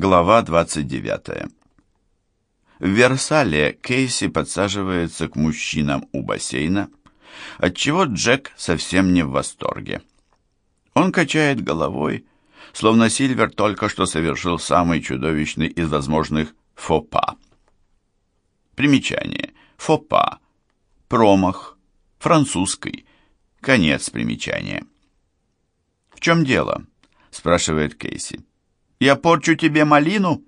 Глава 29. В Версале Кейси подсаживается к мужчинам у бассейна, отчего Джек совсем не в восторге. Он качает головой, словно Сильвер только что совершил самый чудовищный из возможных фопа. Примечание. Фопа. Промах. Французский. Конец примечания. «В чем дело?» – спрашивает Кейси. Я порчу тебе малину?»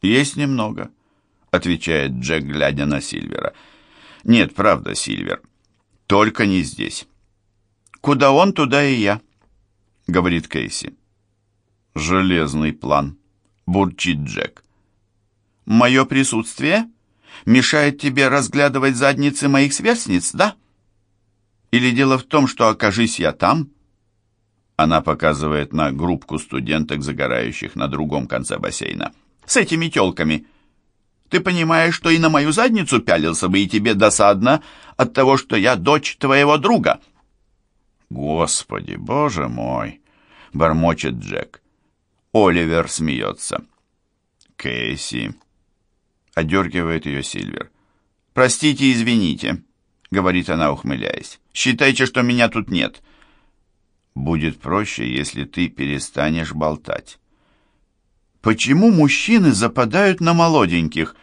«Есть немного», — отвечает Джек, глядя на Сильвера. «Нет, правда, Сильвер. Только не здесь». «Куда он, туда и я», — говорит Кейси. «Железный план», — бурчит Джек. «Мое присутствие мешает тебе разглядывать задницы моих сверстниц, да? Или дело в том, что, окажись я там, она показывает на группку студенток, загорающих на другом конце бассейна. «С этими телками. Ты понимаешь, что и на мою задницу пялился бы, и тебе досадно от того, что я дочь твоего друга?» «Господи, боже мой!» — бормочет Джек. Оливер смеется. «Кейси!» — одергивает ее Сильвер. «Простите, извините», — говорит она, ухмыляясь. «Считайте, что меня тут нет». Будет проще, если ты перестанешь болтать. Почему мужчины западают на молоденьких?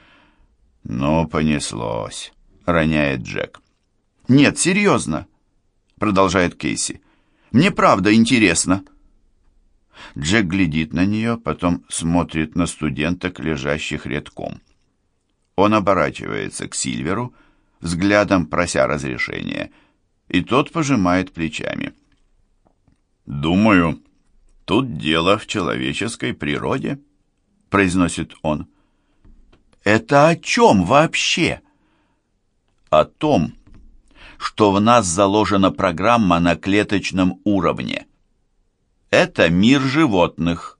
Ну, понеслось, роняет Джек. Нет, серьезно, продолжает Кейси. Мне правда интересно. Джек глядит на нее, потом смотрит на студенток, лежащих редком. Он оборачивается к Сильверу, взглядом прося разрешения, и тот пожимает плечами. «Думаю, тут дело в человеческой природе», — произносит он. «Это о чем вообще?» «О том, что в нас заложена программа на клеточном уровне. Это мир животных.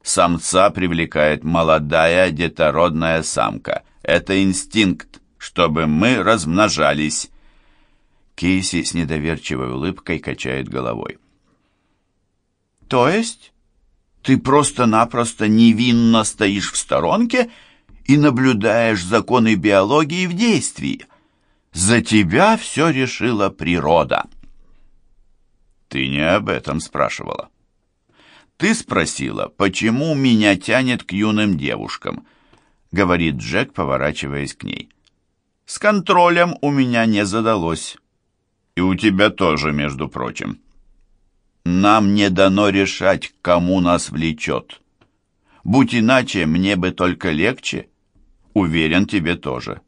Самца привлекает молодая детородная самка. Это инстинкт, чтобы мы размножались». Кейси с недоверчивой улыбкой качает головой. То есть ты просто-напросто невинно стоишь в сторонке и наблюдаешь законы биологии в действии. За тебя все решила природа. Ты не об этом спрашивала. Ты спросила, почему меня тянет к юным девушкам, говорит Джек, поворачиваясь к ней. С контролем у меня не задалось. И у тебя тоже, между прочим. Нам не дано решать, кому нас влечет. Будь иначе, мне бы только легче. Уверен, тебе тоже.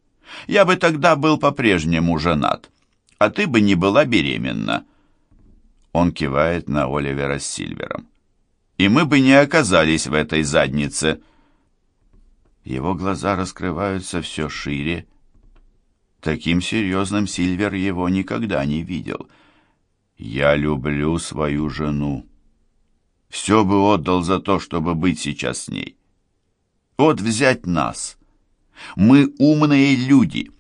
Я бы тогда был по-прежнему женат, а ты бы не была беременна. Он кивает на Оливера с Сильвером. И мы бы не оказались в этой заднице. Его глаза раскрываются все шире. Таким серьезным Сильвер его никогда не видел — я люблю свою жену. Все бы отдал за то, чтобы быть сейчас с ней. Вот взять нас. Мы умные люди,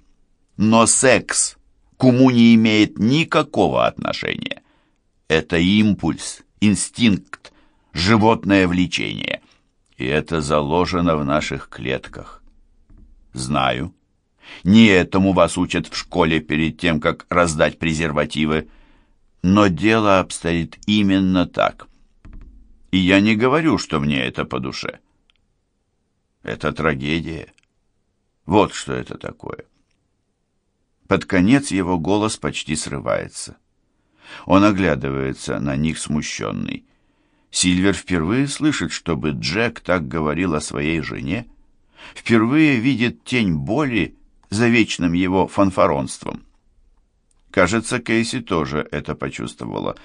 но секс к уму не имеет никакого отношения. Это импульс, инстинкт, животное влечение. И это заложено в наших клетках. Знаю. Не этому вас учат в школе перед тем, как раздать презервативы. Но дело обстоит именно так. И я не говорю, что мне это по душе. Это трагедия. Вот что это такое. Под конец его голос почти срывается. Он оглядывается на них смущенный. Сильвер впервые слышит, чтобы Джек так говорил о своей жене. Впервые видит тень боли за вечным его фанфаронством. Кажется, Кейси тоже это почувствовала.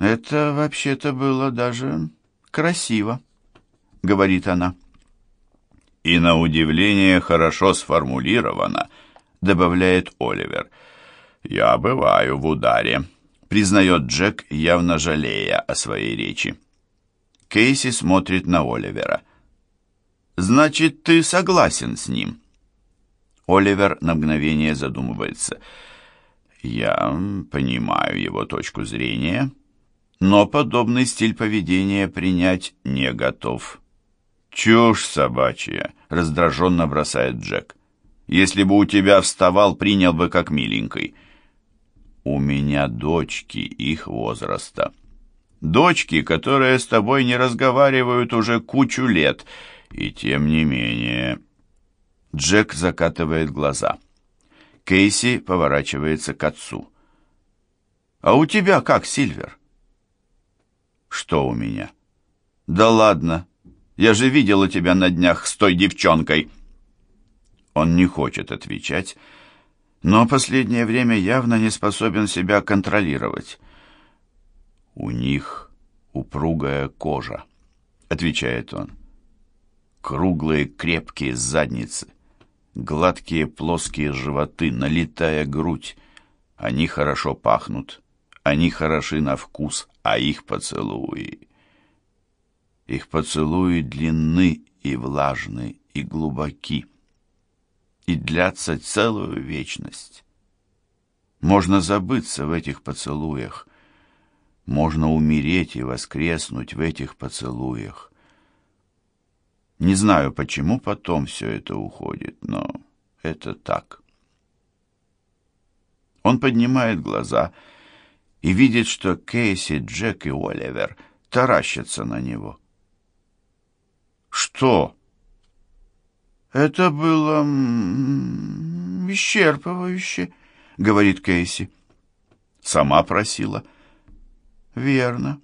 «Это вообще-то было даже красиво», — говорит она. «И на удивление хорошо сформулировано», — добавляет Оливер. «Я бываю в ударе», — признает Джек, явно жалея о своей речи. Кейси смотрит на Оливера. «Значит, ты согласен с ним?» Оливер на мгновение задумывается — я понимаю его точку зрения, но подобный стиль поведения принять не готов. «Чушь собачья!» — раздраженно бросает Джек. «Если бы у тебя вставал, принял бы как миленькой». «У меня дочки их возраста». «Дочки, которые с тобой не разговаривают уже кучу лет, и тем не менее...» Джек закатывает глаза. Кейси поворачивается к отцу. «А у тебя как, Сильвер?» «Что у меня?» «Да ладно, я же видела тебя на днях с той девчонкой». Он не хочет отвечать, но последнее время явно не способен себя контролировать. «У них упругая кожа», — отвечает он. «Круглые крепкие задницы, гладкие плоские животы, налитая грудь. Они хорошо пахнут, они хороши на вкус, а их поцелуи... Их поцелуи длинны и влажны, и глубоки, и длятся целую вечность. Можно забыться в этих поцелуях, можно умереть и воскреснуть в этих поцелуях. Не знаю, почему потом все это уходит, но это так. Он поднимает глаза и видит, что Кейси, Джек и Оливер таращатся на него. Что? Это было исчерпывающе, говорит Кейси. Сама просила. Верно.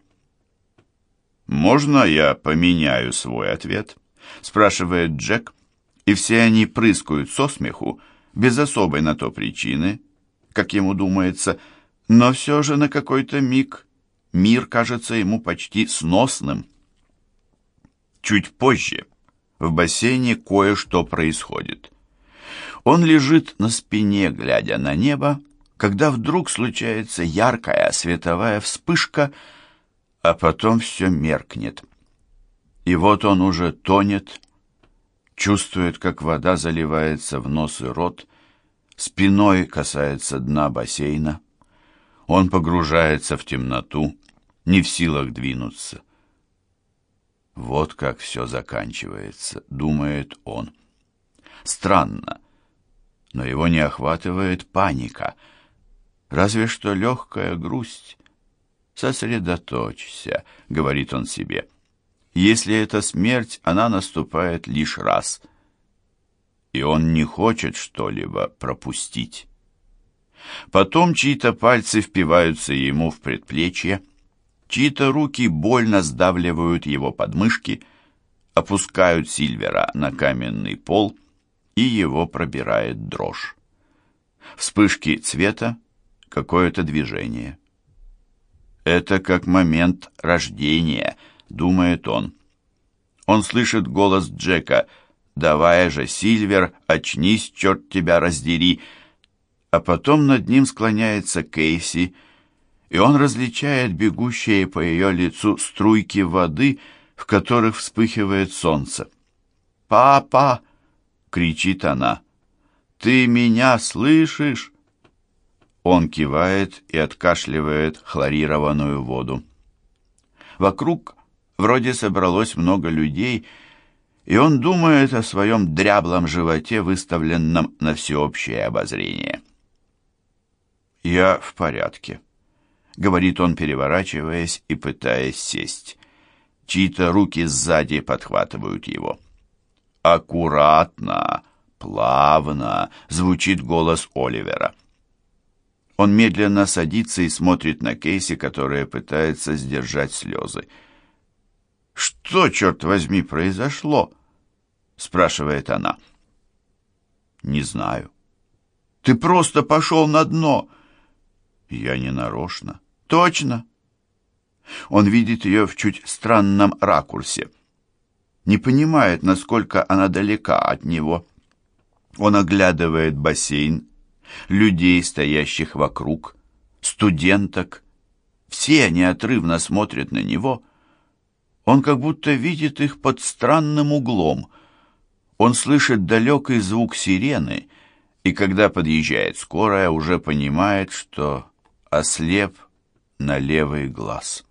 Можно я поменяю свой ответ? Спрашивает Джек, и все они прыскают со смеху, без особой на то причины, как ему думается, но все же на какой-то миг мир кажется ему почти сносным. Чуть позже в бассейне кое-что происходит. Он лежит на спине, глядя на небо, когда вдруг случается яркая световая вспышка, а потом все меркнет. И вот он уже тонет, чувствует, как вода заливается в нос и рот, спиной касается дна бассейна. Он погружается в темноту, не в силах двинуться. Вот как все заканчивается, думает он. Странно, но его не охватывает паника, разве что легкая грусть. «Сосредоточься», — говорит он себе. «Если это смерть, она наступает лишь раз» и он не хочет что-либо пропустить. Потом чьи-то пальцы впиваются ему в предплечье, Чьи-то руки больно сдавливают его подмышки, опускают Сильвера на каменный пол, и его пробирает дрожь. Вспышки цвета, какое-то движение. Это как момент рождения, думает он. Он слышит голос Джека «Давай же, Сильвер, очнись, черт тебя раздери!» А потом над ним склоняется Кейси, и он различает бегущие по ее лицу струйки воды, в которых вспыхивает солнце. «Папа!» — кричит она. «Ты меня слышишь?» Он кивает и откашливает хлорированную воду. Вокруг вроде собралось много людей, и он думает о своем дряблом животе, выставленном на всеобщее обозрение. «Я в порядке», — говорит он, переворачиваясь и пытаясь сесть. Чьи-то руки сзади подхватывают его. «Аккуратно, плавно!» — звучит голос Оливера. Он медленно садится и смотрит на Кейси, которая пытается сдержать слезы. «Что, черт возьми, произошло?» — спрашивает она. «Не знаю». «Ты просто пошел на дно!» «Я не нарочно». Точно. Он видит ее в чуть странном ракурсе. Не понимает, насколько она далека от него. Он оглядывает бассейн, людей, стоящих вокруг, студенток. Все неотрывно смотрят на него. Он как будто видит их под странным углом. Он слышит далекий звук сирены, и когда подъезжает скорая, уже понимает, что ослеп на левый глаз.